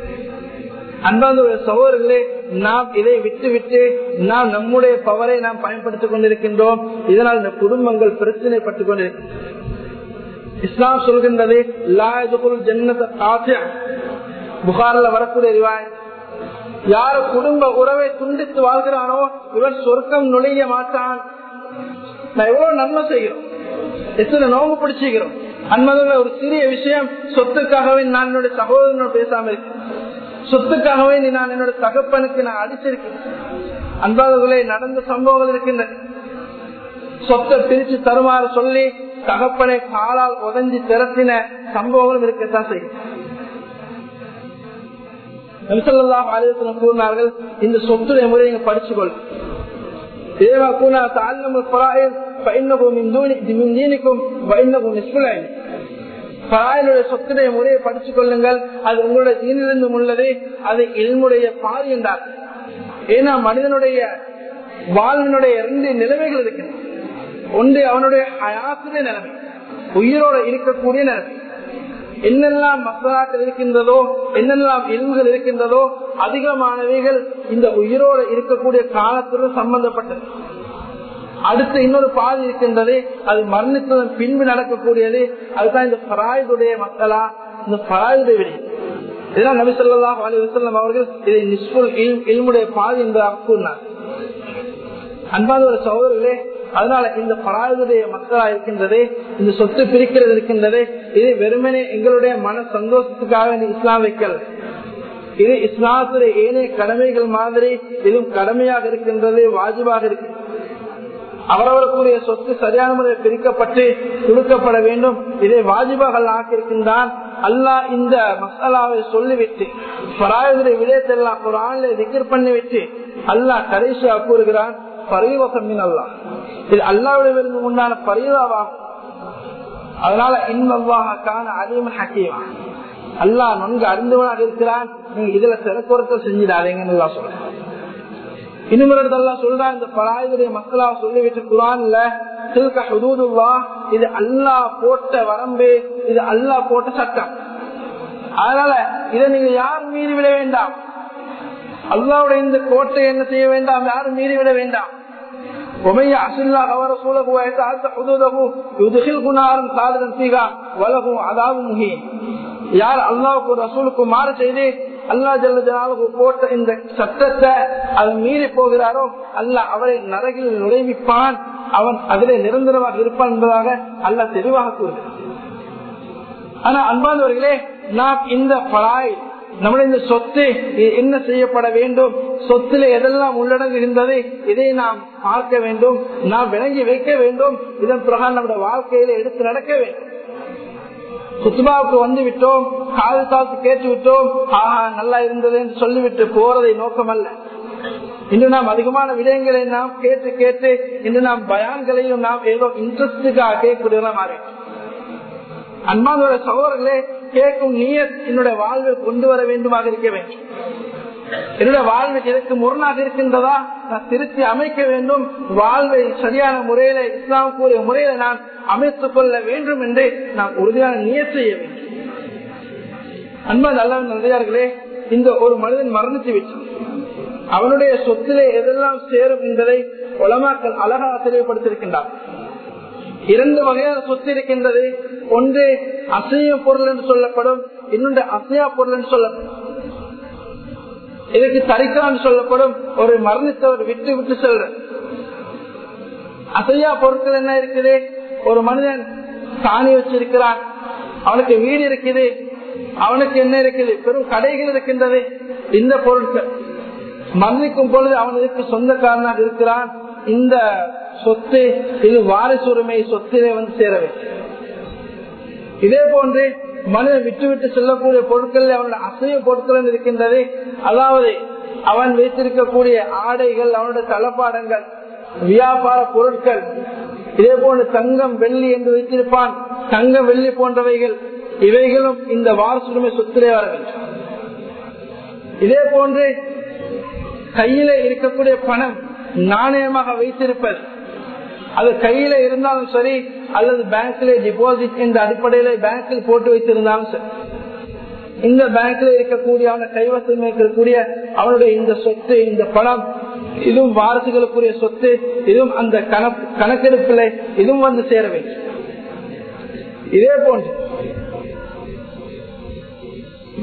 அன்பாந்த சகோதரர்களே நாம் இதை விட்டு விட்டு நாம் நம்முடைய பவரை நாம் பயன்படுத்திக் கொண்டிருக்கின்றோம். இதனால் இந்த குடும்பங்கள் பிரச்சனைப்பட்டுக் கொண்டிருக்கின்றன. இஸ்லாம் சொல்கின்றது புகாரில் வரக்கூடிய ரிவாய் யார குடும்ப உறவை துண்டித்து வாழ்கிறானோ இவன் சொர்க்கம் நுழைய மாட்டான். நான் எவ்வளவு நன்மை செய்கிறோம். எத்தனை நோம்பு பிடிச்சுக்கிறோம். அன்மதில் ஒரு சிறிய விஷயம் சொத்துக்காகவே நான் என்னுடைய சகோதரனோட பேசாம இருக்கேன். சொத்துக்காகவே நீ நான் என்னோட தகப்பனுக்கு நான் அடிச்சிருக்கேன். அன்பாதவர்களே நடந்த சம்பவங்கள் இருக்கின்றன. சொத்தை பிரிச்சு தருமாறு சொல்லி தகப்பனை காலால் உதஞ்சி திரட்டின சம்பவங்களும் இருக்கத்தான் செய்யும். கூறினார்கள் இந்த சொத்துடைய முறை நீங்க படிச்சுக்கொள். இதேவா கூனா தாழ்நமல் பராயில் பராயனுடைய சொத்துடைய முறையை படித்துக் கொள்ளுங்கள் அது உங்களுடைய தீனிலிருந்தும் உள்ளது. அது இல்முடைய பாதி என்றார் ஏன்னா மனிதனுடைய வாழ்வினுடைய இரண்டு நிலைமைகள் இருக்கின்றன ஒன்று அவனுடைய அயாசுடைய நிலைமை. உயிரோட இருக்கக்கூடிய நிலைமை. என்னெல்லாம் மசாக்கள் இருக்கின்றதோ என்னெல்லாம் எலும்புகள் இருக்கின்றதோ அதிகமானவைகள் இந்த உயிரோட இருக்கக்கூடிய காலத்துடன் சம்பந்தப்பட்டது. அடுத்து இன்னொரு பாதி இருக்கின்றது அது மரணித்ததன் பின்பு நடக்கக்கூடியது. அதுதான் இந்த பராயுடைய மக்களா இந்த பராயுடைய விடயம் இதெல்லாம் நபி அலி வசல்லம் அவர்கள் இதை நிஸ்புல் இல்முடைய பாதி என்பதாக கூறினார். அன்பான ஒரு சகோதரர்களே அதனால இந்த பராயுடைய மக்களா இருக்கின்றது இந்த சொத்து பிரிக்கிறது இருக்கின்றது இது வெறுமனே எங்களுடைய மன சந்தோஷத்துக்காக இஸ்லாம் வைக்கல. இது இஸ்லாத்துடைய ஏனைய கடமைகள் மாதிரி இதுவும் கடமையாக இருக்கின்றது வாஜிபாக இருக்கின்றது. அவரவருக்குரிய சொத்து சரியான முறையில் பிரிக்கப்பட்டு கொடுக்கப்பட வேண்டும். இதை வாஜிபாக்கள் ஆக்கியிருக்கின்றான். அல்லாஹ் இந்த மசாலாவை சொல்லிவிட்டு பராயுடைய விடயத்தெல்லாம் ஒரு ஆண்ல திக்கர் பண்ணிவிட்டு அல்லாஹ் கடைசியா கூறுகிறான் பரிவசமின் அல்லாஹ். இது அல்லாவிடமிருந்து உண்டான பரிவாவாகும் அதனால இன்னவாக அலிம் ஹக்கீமா. அல்லாஹ் நன்கு அறிந்தவனாக இருக்கிறான். நீங்க இதுல சிறக்குறத்தை செஞ்சிடாதீங்கன்னு சொல்றேன். இனிமரதல்லா சொல்றா இந்த பலாயுடைய மக்களா சொல்லி வச்ச குரான்ல திருக்க ஹுதூதுல்லா இது அல்லா போட்ட வரம்பு இது அல்லா போட்ட சட்டம். அதனால இதை நீங்க யாரும் மீறி விட வேண்டாம்? அல்லாவுடைய இந்த கோட்டை என்ன செய்ய வேண்டாம்? யாரும் மீறி விட வேண்டாம். அதாவது யார் அல்லாவுக்கு ரசூலுக்கு மாற செய்து அல்லா ஜல்ல போட்ட இந்த சட்டத்தை அது மீறி போகிறாரோ அல்ல அவரை நரகில் நுழைவிப்பான். அவன் அதிலே நிரந்தரமாக இருப்பான் என்பதாக அல்லாஹ் தெளிவாக கூறுகிறார் ஆனா அன்பானவர்களே நாம் இந்த பலாய் நம்முடைய இந்த சொத்து என்ன செய்யப்பட வேண்டும்? சொத்துல எதெல்லாம் உள்ளடங்குகின்றது இதை நாம் பார்க்க வேண்டும். நாம் விளங்கி வைக்க வேண்டும். இதன் பிரகாரம் நம்முடைய வாழ்க்கையில எடுத்து நடக்க வேண்டும். குத்துபாவுக்கு வந்து விட்டோம் காது தாத்து கேட்டு விட்டோம் ஆஹா நல்லா இருந்தது என்று சொல்லிவிட்டு போறதை நோக்கமல்ல. இன்று நாம் அதிகமான விடயங்களை நாம் கேட்டு கேட்டு இன்று நாம் பயான்களையும் நாம் ஏதோ இன்ட்ரெஸ்டுக்காக கேட்கக்கூடிய மாறி. அன்பானோட சகோதரர்களே கேட்கும் நீயத் என்னுடைய வாழ்வில் கொண்டு வர வேண்டுமாக இருக்க வேண்டும். என்னுடைய வாழ்வு எனக்கு முரணாக இருக்கின்றதா? நான் திருத்தி அமைக்க வேண்டும். வாழ்வை சரியான முறையில இஸ்லாம் கூறிய முறையில நான் அமைத்துக் கொள்ள வேண்டும் என்று நான் உறுதியான நிய செய்ய வேண்டும். அன்பா நல்ல நல்லதார்களே இந்த ஒரு மனிதன் மரணித்து விட்டான். அவனுடைய சொத்திலே எதெல்லாம் சேரும் என்பதை உலமாக்கள் அழகாக தெளிவுபடுத்தியிருக்கின்றார். இரண்டு வகையான சொத்து இருக்கின்றது. ஒன்று அசைய பொருள் என்று சொல்லப்படும் இன்னொன்று அசையா பொருள் என்று சொல்லப்படும். இதற்கு தரிக்கான்னு சொல்லப்படும் ஒரு மரணித்தவர் விட்டு விட்டு செல்ற. அசையா பொருட்கள் என்ன இருக்குது? ஒரு மனிதன் சாணி வச்சிருக்கிறான். அவனுக்கு வீடு இருக்குது. அவனுக்கு என்ன இருக்குது? பெரும் கடைகள் இருக்கின்றது. இந்த பொருட்கள். மரணிக்கும் பொழுது அவனுக்கு சொந்தக்காரனாக இருக்கிறான். இந்த சொத்து இது வாரிசுரிமை சொத்திலே வந்து சேரவே இதே போன்று மனிதன் விட்டு விட்டு செல்லக்கூடிய பொருட்கள் அவனுடைய அசைய பொருட்கள் இருக்கின்றது. அதாவது அவன் வைத்திருக்கக்கூடிய ஆடைகள் அவனுடைய தளபாடங்கள் வியாபார பொருட்கள் இதே போன்று தங்கம் வெள்ளி என்று வைத்திருப்பான். தங்கம் வெள்ளி போன்றவைகள் இவைகளும் இந்த வாரசுரிமை சொத்திலே வர இதே போன்று கையில இருக்கக்கூடிய பணம் நாணயமாக வைத்திருப்பது அது கையில இருந்தாலும் சரி அல்லது பேங்க்ல டிபாசிட் என்ற அடிப்படையில பேங்கில் போட்டு வைத்திருந்தாலும் சரி. இந்த பேங்க்ல இருக்கக்கூடிய அவன கைவசம் இருக்கக்கூடிய அவனுடைய இந்த சொத்து இந்த பணம் இதுவும் வாரசுகளுக்குரிய சொத்து இதுவும் அந்த கணக்கெடுப்புல இதுவும் வந்து சேர வேண்டும். இதே போன்று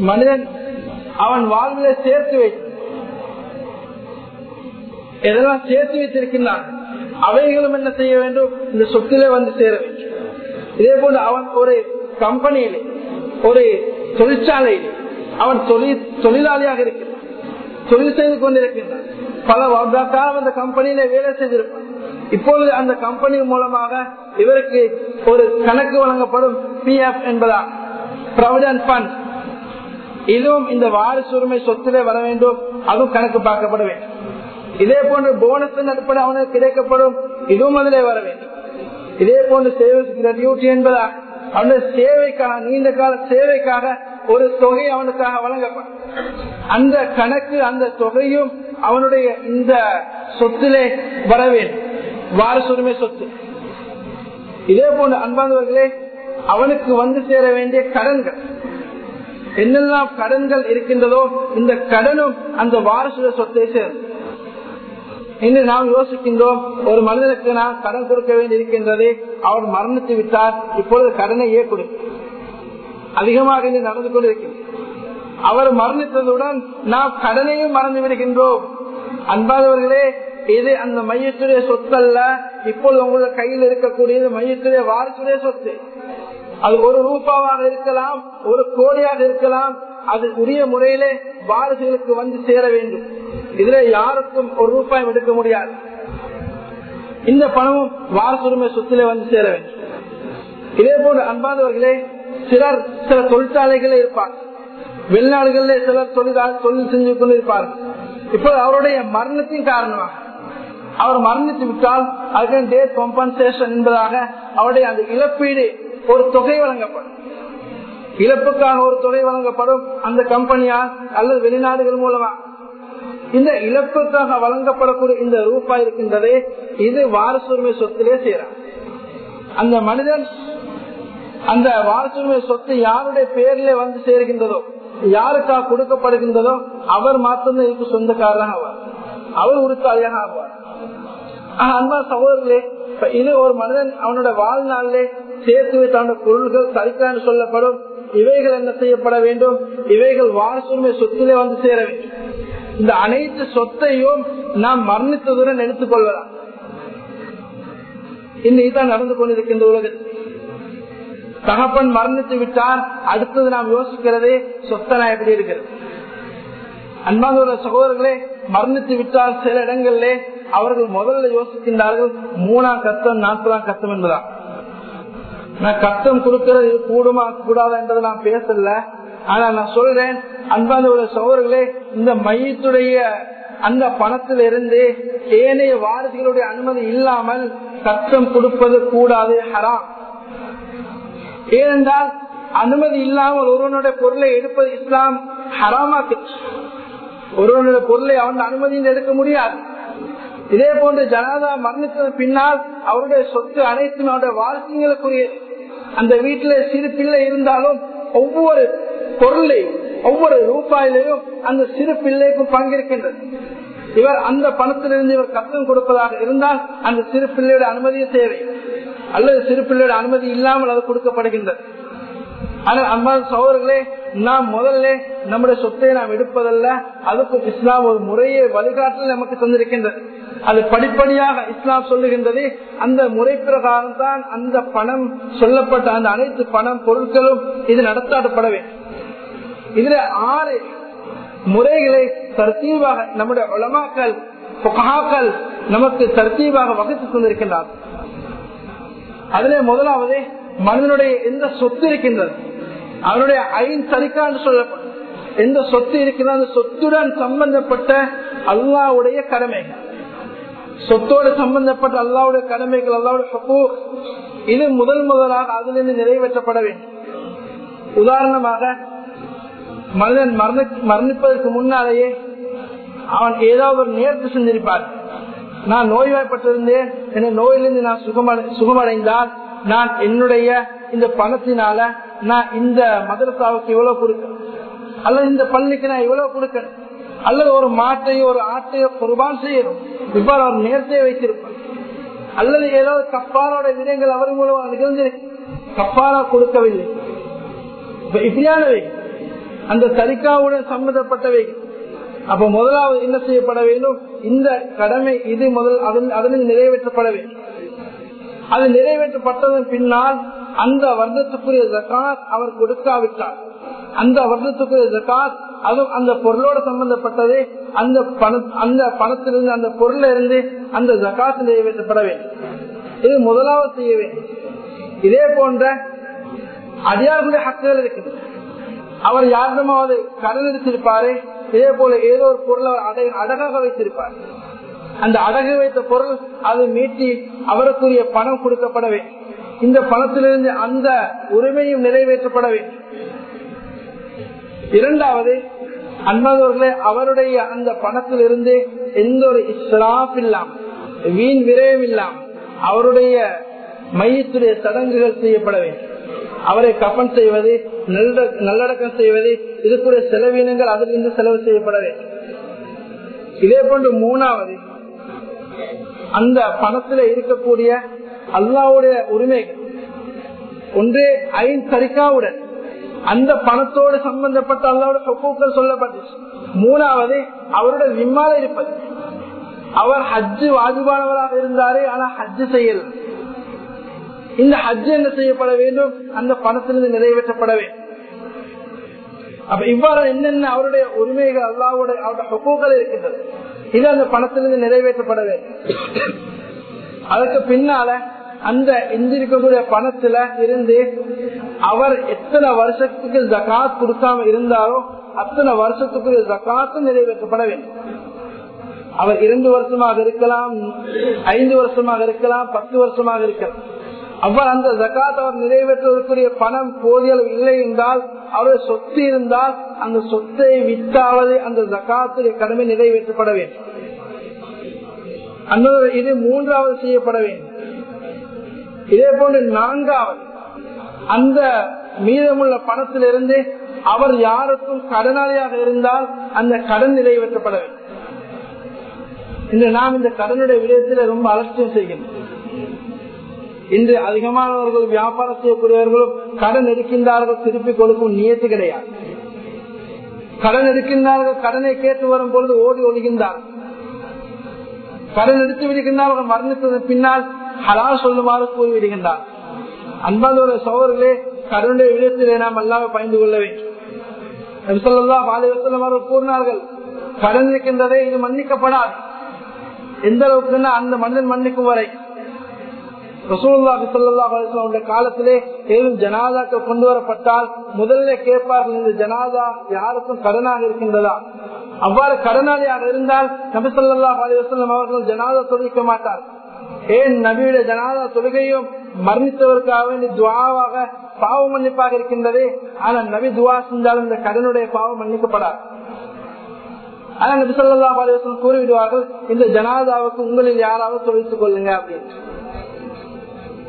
மனிதன் அவன் வாழ்வில சேர்த்து வைத்து எதெல்லாம் சேர்த்து வைத்திருக்கின்றான்? அவைகளும் என்ன செய்ய வேண்டும்? இந்த சொத்திலே வந்து சேர வேண்டும். இதே போன்று அவன் ஒரு கம்பெனியிலே ஒரு தொழிற்சாலையிலே அவன் தொழில் தொழிலாளியாக இருக்கிறான். தொழில் செய்து கொண்டிருக்கின்றான். பல காலம் அந்த கம்பெனியில வேலை செய்திருப்பான். இப்பொழுது அந்த கம்பெனி மூலமாக இவருக்கு ஒரு கணக்கு வழங்கப்படும் பி எஃப் என்பதா? ப்ரொவிடன்ட் பண்ட் இதுவும் இந்த வாரிசுரிமை சொத்திலே வர வேண்டும். அதுவும் கணக்கு பார்க்கப்பட வேண்டும். இதே போன்று போனஸ் அடிப்படை அவனுக்கு கிடைக்கப்படும். இதுவும் அதிலே வர வேண்டும். இதே போன்று சேவை டியூட்டி என்பதா? அவனுடைய சேவைக்காக நீண்ட கால சேவைக்காக ஒரு தொகை அவனுக்காக வழங்கப்படும். அந்த கணக்கு அந்த தொகையும் அவனுடைய இந்த சொத்திலே வர வேண்டும். வாரசுரிமை சொத்து. இதே போன்ற அன்பானவர்களே அவனுக்கு வந்து சேர வேண்டிய கடன்கள். என்னெல்லாம் கடன்கள் இருக்கின்றதோ இந்த கடனும் அந்த வாரசுர சொத்தை சேரும் இன்று நாம் யோசிக்கின்றோம் ஒரு மனிதனுக்கு நான் கடன் கொடுக்க வேண்டி இருக்கின்றது அவர் மரணித்து விட்டார் இப்பொழுது கடனையே கொடு? அதிகமாக இன்று நடந்து கொண்டிருக்கிறது. அவர் மரணித்ததுடன் நாம் கடனையும் மறந்து விடுகின்றோம். அன்பாதவர்களே இது அந்த மையத்துடைய சொத்து அல்ல இப்பொழுது உங்களோட கையில் இருக்கக்கூடியது மையத்துடைய வாரத்துடைய சொத்து. அது ஒரு ரூபாவாக இருக்கலாம் ஒரு கோடியாக இருக்கலாம் அது உரிய முறையிலே வாரிசுகளுக்கு வந்து சேர வேண்டும். இதுல யாருக்கும் ஒரு ரூபாயும் எடுக்க முடியாது. இந்த பணமும் வாரசுரிமை சொத்திலே வந்து சேர வேண்டும். இதே போன்று அன்பாதவர்களே சிலர் சில தொழிற்சாலைகளே இருப்பார் வெளிநாடுகளிலே சிலர் தொழிலாளர் தொழில் செஞ்சு கொண்டு இருப்பார் இப்போ அவருடைய மரணத்தின் காரணமாக அவர் மரணித்து விட்டால் அதுக்கு டேட் கம்பன்சேஷன் என்பதாக அவருடைய அந்த இழப்பீடு ஒரு தொகை வழங்கப்படும். இழப்புக்கான ஒரு தொகை வழங்கப்படும் அந்த கம்பெனியால் அல்லது வெளிநாடுகள் மூலமா இந்த இழப்புக்காக வழங்கப்படக்கூடிய இந்த ரூபாய் இருக்கின்றதே இது வாரசுரிமை சொத்திலே செய்யறான் அந்த மனிதன் அந்த வாரசுரிமை சொத்து யாருடைய பேர்ல வந்து சேர்கின்றதோ யாருக்காக கொடுக்கப்படுகின்றதோ அவர் மாத்திரம் இதுக்கு சொந்தக்காரராக ஆவார். அவர் உறுத்தாளியாக ஆவார். அன்பா சகோதரர்களே இது ஒரு மனிதன் அவனோட வாழ்நாளிலே சேர்த்து வைத்த பொருள்கள் சரிக்கான்னு சொல்லப்படும். இவைகள் என்ன செய்யப்பட வேண்டும்? இவைகள் வாரசுரிமை சொத்திலே வந்து சேர வேண்டும். இந்த அனைத்து சொத்தையும் நாம் மரணித்ததுடன் எடுத்துக் கொள்வதா இன்னைக்குதான் நடந்து கொண்டிருக்கின்ற உலகத்தில் தகப்பன் மரணித்து விட்டால் அடுத்தது நாம் யோசிக்கிறதே சொத்தனா எப்படி இருக்கிறது? அன்பான சகோதரர்களே மரணித்து விட்டால் சில இடங்களிலே அவர்கள் முதல்ல யோசிக்கின்றார்கள் மூணாம் கத்தம் நாற்பதாம் கத்தம் என்பதான் நான் கஷ்டம் கொடுக்கிறது கூடுமா கூடாதா என்றதை நான் பேசல. ஆனா நான் சொல்றேன் அன்பான சோழர்களே இந்த மையத்துடைய அந்த பணத்தில் இருந்து ஏனைய வாரிசுகளுடைய அனுமதி இல்லாமல் சத்தம் கொடுப்பது கூடாது ஹராம். ஏனென்றால் அனுமதி இல்லாமல் ஒருவனுடைய பொருளை எடுப்பது இஸ்லாம் ஹராமாக்கு. ஒருவனுடைய பொருளை அவன் அனுமதியில் எடுக்க முடியாது. இதே போன்று ஜனாதா மரணித்தது பின்னால் அவருடைய சொத்து அனைத்தும் அவருடைய வாழ்க்கைகளுக்குரியது அந்த வீட்டில சிறு பிள்ளை இருந்தாலும் ஒவ்வொரு பொருளையும் ஒவ்வொரு ரூபாயிலையும் அந்த சிறு பிள்ளைக்கும் பங்கிருக்கின்றது. இவர் அந்த பணத்திலிருந்து இவர் கட்டணம் கொடுப்பதாக இருந்தால் அந்த சிறு பிள்ளையோட அனுமதியை தேவை. அல்லது சிறு பிள்ளையோட அனுமதி இல்லாமல் அது கொடுக்கப்படுகின்றது. ஆனால் அன்பான சகோதரர்களே நாம் முதல்ல நம்முடைய சொத்தை நாம் எடுப்பதல்ல அதுக்கும் இஸ்லாம் ஒரு முறையை வழிகாட்டில் நமக்கு தந்திருக்கின்றது. அது படிப்படியாக இஸ்லாம் சொல்லுகின்றது. அந்த முறை பிரகாரம் தான் அந்த பணம் சொல்லப்பட்ட அந்த அனைத்து பணம் பொருட்களும் இது நடத்தாடப்பட வேண்டும். இதுல ஆறு முறைகளை தர்த்தீவாக நம்முடைய உலமாக்கள் புகாக்கள் நமக்கு தர்த்தீவாக வகுத்து தந்திருக்கின்றார் அதிலே முதலாவது மனிதனுடைய எந்த சொத்து இருக்கின்றது? அவனுடைய ஐந்து சரிக்கான்னு சொல்லப்படும். எந்த சொத்து இருக்கிறதோ அந்த சொத்துடன் சம்பந்தப்பட்ட அல்லாவுடைய கடமைகள். சொத்தோடு சம்பந்தப்பட்ட அல்லாவுடைய கடமைகள் அல்லாவுடைய ஹக்கூர் இது முதல் முதலாக அதிலிருந்து நிறைவேற்றப்பட வேண்டும். உதாரணமாக மனிதன் மரணிப்பதற்கு முன்னாலேயே அவன் ஏதாவது ஒரு நேர்த்து செஞ்சிருப்பார். நான் நோய்வாய்ப்பட்டிருந்தேன் என நோயிலிருந்து நான் சுகமடை சுகமடைந்தால் நான் என்னுடைய இந்த பணத்தினால நான் இந்த மதரசாவுக்கு இவ்வளவு கொடுக்க அல்லது இந்த பள்ளிக்கு நான் இவ்வளவு கொடுக்க அல்லது ஒரு மாட்டையோ ஒரு ஆட்டையோ குர்பான் செய்யணும். இவ்வாறு அவர் நேரத்தையே வைத்திருப்பார். அல்லது ஏதாவது கப்பாரோட விதங்கள் அவர் மூலம் நிகழ்ந்திருக்கு. கப்பாரா கொடுக்கவில்லை. இப்படியானவை அந்த சரிக்காவுடன் சம்பந்தப்பட்டவை அப்ப முதலாவது என்ன செய்யப்பட வேண்டும்? இந்த கடமை இது முதல் அதனில் நிறைவேற்றப்பட வேண்டும். அது நிறைவேற்றப்பட்டதன் பின்னால் அந்த வருடத்துக்குரிய ஜக்காத் அவர் கொடுக்காவிட்டார். அந்த வருடத்துக்குரிய ஜக்காத் அதுவும் அந்த பொருளோட சம்பந்தப்பட்டதே அந்த பண அந்த பணத்திலிருந்து அந்த பொருள்ல இருந்து அந்த ஜக்காத் நிறைவேற்றப்பட வேண்டும். இது முதலாவது செய்ய வேண்டும். இதே போன்ற அடியார்களுடைய ஹக்குகள் இருக்குது அவர் யாரிடமாவது கடன் எடுத்திருப்பாரு? இதே போல ஏதோ ஒரு பொருள் அவர் அடகாக வைத்திருப்பார். அந்த அடகு வைத்த பொருள் அதை மீட்டி அவருக்குரிய பணம் கொடுக்கப்பட வேண்டும் இந்த பணத்திலிருந்து அந்த உரிமையும் நிறைவேற்றப்பட வேண்டும் இரண்டாவது அன்பவர்களே அவருடைய அந்த பணத்திலிருந்து எந்த ஒரு இஸ்லாப் இல்லாமல் வீண் விரயம் இல்லாமல் அவருடைய மையத்துடைய சடங்குகள் செய்யப்பட வேண்டும் அவரை கப்பன் செய்வது நல்லடக்கம் செய்வது இதுக்குரிய செலவினங்கள் அதிலிருந்து செலவு செய்யப்பட வேண்டும் இதே போன்று மூணாவது அந்த பணத்துல இருக்கக்கூடிய அல்லாவுடைய உரிமை ஒன்றே ஐந்து சரிக்காவுடன் அந்த பணத்தோடு சம்பந்தப்பட்ட அல்லாவோட சொக்கூக்கள் சொல்லப்பட்டுச்சு. மூணாவது அவருடைய விம்மால இருப்பது. அவர் ஹஜ்ஜு வாஜிபானவராக இருந்தாரே ஆனா ஹஜ்ஜு செய்யல. இந்த ஹஜ் என்ன செய்யப்பட வேண்டும்? அந்த பணத்திலிருந்து நிறைவேற்றப்பட வேண்டும் அப்ப இவ்வாறு என்னென்ன அவருடைய உரிமைகள் அல்லாவுடைய அவருடைய ஹொக்கூக்கள் இருக்கின்றது. இது அந்த பணத்திலிருந்து நிறைவேற்றப்பட வேண்டும் அதுக்கு பின்னால அந்த எந்திருக்கக்கூடிய பணத்துல இருந்து அவர் எத்தனை வருஷத்துக்கு ஜக்காத் கொடுக்காம இருந்தாரோ அத்தனை வருஷத்துக்குரிய ஜகாத்து நிறைவேற்றப்பட வேண்டும். அவர் இரண்டு வருஷமாக இருக்கலாம் ஐந்து வருஷமாக இருக்கலாம் பத்து வருஷமாக இருக்கலாம். அவ்வாறு அந்த ஜக்காத் அவர் நிறைவேற்றுவதற்குரிய பணம் போதியளவு இல்லை என்றால் அவருடைய சொத்து இருந்தால் அந்த சொத்தை வித்தாவது அந்த ஜக்காத்துடைய கடமை நிறைவேற்றப்பட வேண்டும். இது மூன்றாவது செய்யப்பட வேண்டும். இதே போன்று நான்காவது அந்த மீதமுள்ள பணத்திலிருந்து அவர் யாருக்கும் கடனாளியாக இருந்தால் அந்த கடன் நிறைவேற்றப்பட வேண்டும். இன்று நாம் இந்த கடனுடைய விடயத்தில் ரொம்ப அலட்சியம் செய்கின்றோம். இன்று அதிகமானவர்கள் வியாபாரம் செய்யக்கூடியவர்களும் கடன் எடுக்கின்றார்கள் திருப்பி கொடுக்கும் நியத்து கிடையாது. கடன் எடுக்கின்றார்கள் கடனை கேட்டு வரும் பொழுது ஓடி ஒழுகின்றார்கள் கடன் எடுத்து விடுகின்றார்கள் மரணித்தது பின்னால் ஹலா சொல்லுமாறு கூறிவிடுகின்றார். அன்பாந்தோட சோழர்களே கடனுடைய விடயத்திலே நாம் அல்லாம பயந்து கொள்ள வேண்டும். கூறினார்கள் கடன் இருக்கின்றதே இது மன்னிக்கப்படாது. எந்த அளவுக்கு அந்த மனிதன் மன்னிக்கும் வரை காலத்திலே ஏதும் ஜனாதாக்கள் கொண்டு வரப்பட்டால் முதல்ல கேட்பார்கள் இந்த ஜனாதா யாருக்கும் கடனாக இருக்கின்றதா? அவ்வாறு கடனாளியாக இருந்தால் நபிசல்லா அலிவசல்லம் அவர்கள் ஜனாதா தொழிக்க மாட்டார். ஏன் நபியுடைய ஜனாதா தொழுகையும் மரணித்தவருக்காக வேண்டி துவாவாக பாவ மன்னிப்பாக இருக்கின்றது? ஆனால் நபி துவா செஞ்சாலும் இந்த கடனுடைய பாவம் மன்னிக்கப்படாது. ஆனா நபி சொல்லா அலிவசம் கூறிவிடுவார்கள் இந்த ஜனாதாவுக்கு உங்களில் யாராவது தொழித்துக் கொள்ளுங்க அப்படின்னு.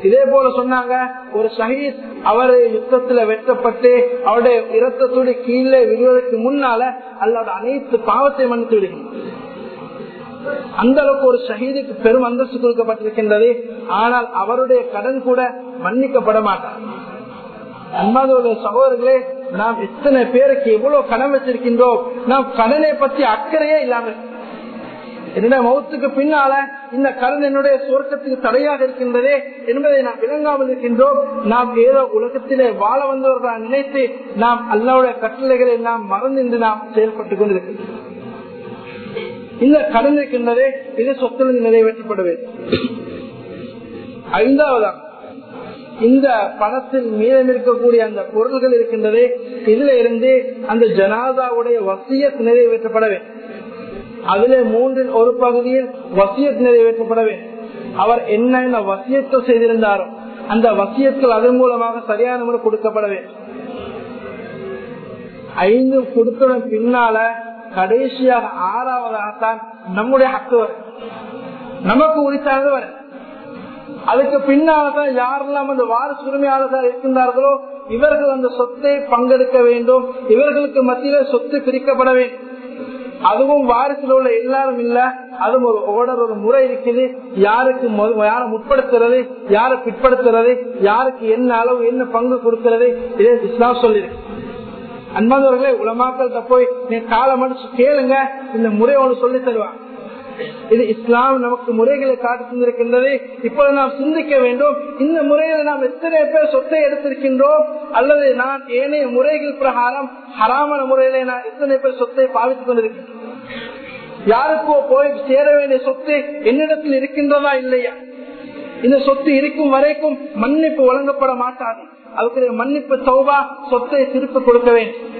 இதே போல சொன்னாங்க ஒரு ஷஹீத் அவர் யுத்தத்துல வெட்டப்பட்டு அவருடைய இரத்தத்தோடு கீழே விழுவதற்கு முன்னால அல்லாத அனைத்து பாவத்தை மன்னித்து விடுகிறார் அந்த அளவுக்கு ஒரு ஷஹீதுக்கு பெரும் அந்தஸ்து கொடுக்கப்பட்டிருக்கின்றது. ஆனால் அவருடைய கடன் கூட மன்னிக்கப்பட மாட்டார். அன்பாத சகோதரர்களே நாம் எத்தனை பேருக்கு எவ்வளவு கடன் வச்சிருக்கின்றோம்? நாம் கடனை பற்றி அக்கறையே இல்லாமல் என்னுடைய மௌத்துக்கு பின்னால இந்த கடன் என்னுடைய சுவர்க்கத்துக்கு தடையாக இருக்கின்றதே என்பதை நாம் விளங்காமல் இருக்கின்றோம். நாம் ஏதோ உலகத்திலே வாழ வந்தவர்களாக நினைத்து நாம் அல்லாவுடைய கட்டளைகளை நாம் மறந்து நாம் செயல்பட்டுக் கொண்டிருக்கின்றோம் இந்த கடன் இருக்கின்றதே இது சொத்திலிருந்து நிறைவேற்றப்பட வேண்டும் ஐந்தாவதாக இந்த பணத்தில் மீதம் இருக்கக்கூடிய அந்த பொருள்கள் இருக்கின்றதே இதுல இருந்து அந்த ஜனாதாவுடைய வசிய நிறைவேற்றப்பட வேண்டும். அதிலே மூன்றில் ஒரு பகுதியில் வசியத் நிறைவேற்றப்பட வேண்டும் அவர் என்ன வசியத்தை செய்திருந்தாரோ அந்த வசியத்தில் அதன் மூலமாக சரியான முறை கொடுக்கப்பட வேண்டும் ஐந்து கொடுத்ததன் பின்னால கடைசியாக ஆறாவதாகத்தான் நம்முடைய ஹக்கு வரும். நமக்கு உரித்தானது வரும். அதுக்கு பின்னால்தான் யாரெல்லாம் அந்த வாரிசு உரிமையாளர்கள் இருக்கின்றார்களோ இவர்கள் அந்த சொத்தை பங்கெடுக்க வேண்டும் இவர்களுக்கு மத்தியில சொத்து பிரிக்கப்பட வேண்டும். அதுவும் வாரிசுல உள்ள எல்லாரும் இல்ல. அதுவும் ஒரு ஓடர் ஒரு முறை இருக்குது. யாருக்கு யாரை முற்படுத்துறது யாரை பிற்படுத்துறது யாருக்கு என்ன அளவு என்ன பங்கு கொடுக்கிறது இதே இஸ்லாம் சொல்லிருக்கு. அன்பானவர்களே உலமாக்கள்கிட்ட போய் நீ காலம் அடிச்சு கேளுங்க இந்த முறை ஒன்று சொல்லி தருவான் இது இஸ்லாம் நமக்கு முறைகளை காட்டி தந்திருக்கின்றது இப்பொழுது நாம் சிந்திக்க வேண்டும். இந்த முறையில் நாம் எத்தனை பேர் சொத்தை எடுத்திருக்கின்றோம்? அல்லது நான் ஏனைய முறைகள் பிரகாரம் ஹராமன முறையில நான் எத்தனை பேர் சொத்தை பாவித்துக் கொண்டிருக்கின்றோம்? யாருக்கோ போய் சேர வேண்டிய சொத்து என்னிடத்தில் இருக்கின்றதா இல்லையா? இந்த சொத்து இருக்கும் வரைக்கும் மன்னிப்பு வழங்கப்பட மாட்டாது. அதுக்கு மன்னிப்பு சௌபா சொத்தை திருப்பி கொடுக்க வேண்டும்.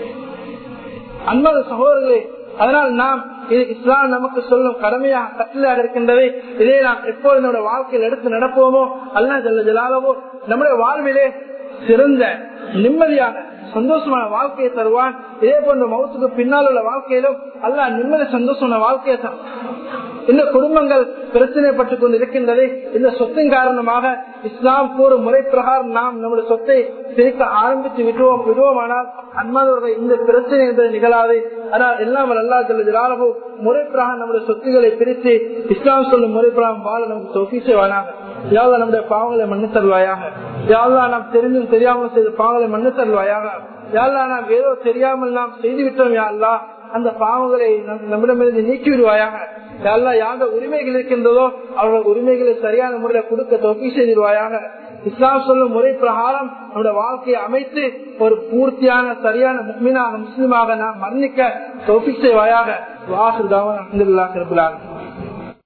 அன்பது சகோதரர்களே அதனால் நாம் இது இஸ்லாம் நமக்கு சொல்லும் கடமையாக கட்டளையாக இருக்கின்றது இதே நாம் எப்போது நம்முடைய வாழ்க்கையில் எடுத்து நடப்போமோ அல்ல ஜல்ல ஜலாலவோ நம்முடைய வாழ்விலே சிறந்த நிம்மதியான சந்தோஷமான வாழ்க்கையை தருவான். இதே போன்ற மௌத்துக்கு பின்னால் உள்ள வாழ்க்கையிலும் அல்ல நிம்மதி சந்தோஷமான வாழ்க்கையை தான் இந்த குடும்பங்கள் பிரச்சனைப்பட்டுக் கொண்டு இருக்கின்றது இந்த சொத்தின் காரணமாக இஸ்லாம் கூறும் முறை பிரகாரம் நாம் நம்முடைய சொத்தை பிரிக்க ஆரம்பித்து விடுவோம் விடுவோமானால் அன்மாதவர்கள் இந்த பிரச்சனை என்பது நிகழாது. ஆனால் எல்லாம் அல்லா செல்லுகிறாரோ முறை பிரகாரம் நம்முடைய சொத்துக்களை பிரித்து இஸ்லாம் சொல்லும் முறை பிரகாரம் வாழ நமக்கு தொகை செய்வானாக. யாவது நம்முடைய பாவங்களை மன்னித்தருவாயாக. தருவாயாக நாம் தெரிந்தும் தெரியாமல் செய்த பாவங்களை மண்ணு தருவாயாக. யாழ்லா நாம் ஏதோ தெரியாமல் நாம் செய்துவிட்டோம் யாழ்லா அந்த பாவங்களை நம்மிடமிருந்து நீக்கி விடுவாயாக. யாழ்லா யாந்த உரிமைகள் இருக்கின்றதோ அவர்கள் உரிமைகளை சரியான முறையில் கொடுக்க தொகை செய்திருவாயாக இஸ்லாம் சொல்லும் முறை பிரகாரம் நம்முடைய வாழ்க்கையை அமைத்து ஒரு பூர்த்தியான சரியான முக்மீனாக முஸ்லீமாக நாம் மன்னிக்க தொகை செய்வாயாக. வாசல் தான்